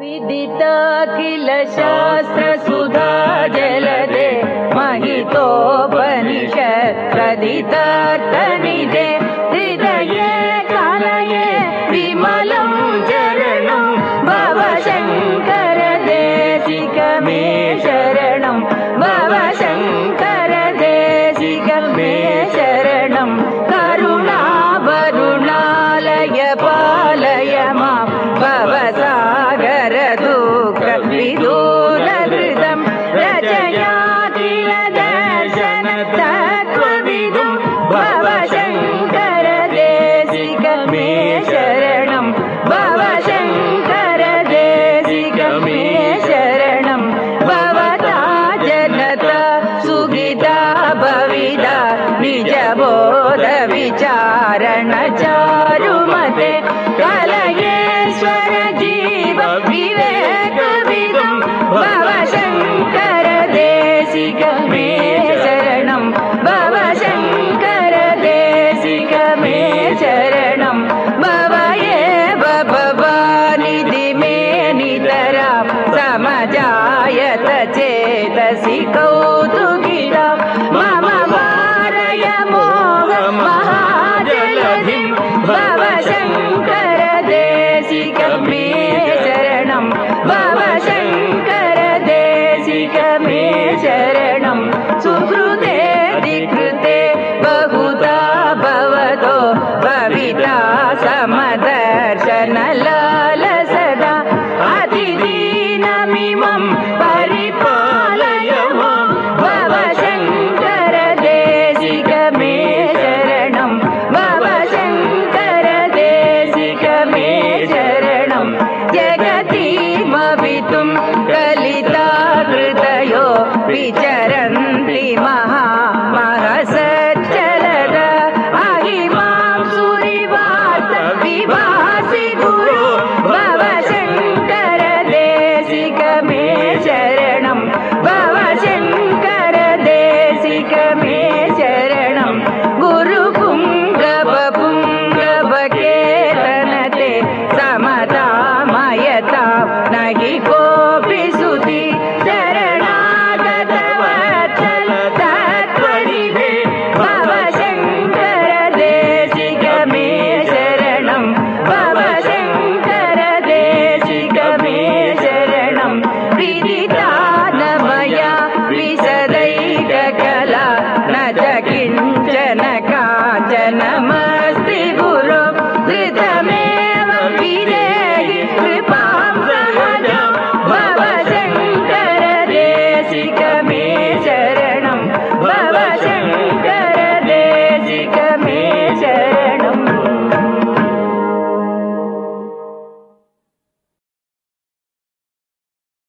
विदिताखिल शास्त्र सुधा जलदे कदितार्थनिधे हृदये कलये विमलं चरणं भव शङ्कर देशिक मे शरणं भव चारण चा। Yeah, beach.